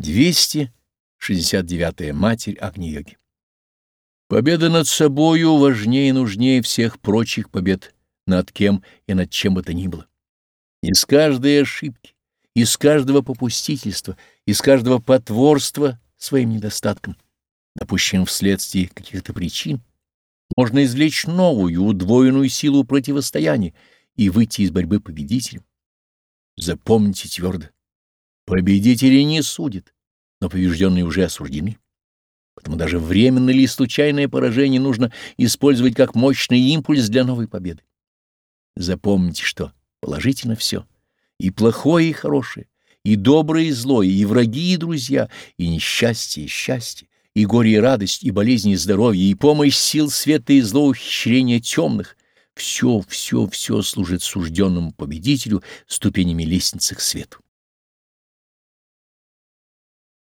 269. Матерь Агни-йоги. Победа над собою важнее и нужнее всех прочих побед над кем и над чем бы то ни было. Из каждой ошибки, из каждого попустительства, из каждого потворства своим недостаткам, допущенным вследствие каких-то причин, можно извлечь новую, удвоенную силу противостояния и выйти из борьбы победителем. Запомните твердо. Победители не судят, но побежденные уже осуждены. Поэтому даже временное или случайное поражение нужно использовать как мощный импульс для новой победы. Запомните, что положительно все, и плохое, и хорошее, и доброе, и злое, и враги, и друзья, и несчастье, и счастье, и горе, и радость, и болезни, и здоровье, и помощь сил света и злоухищрения темных. Все, все, все служит сужденному победителю ступенями лестницы к свету.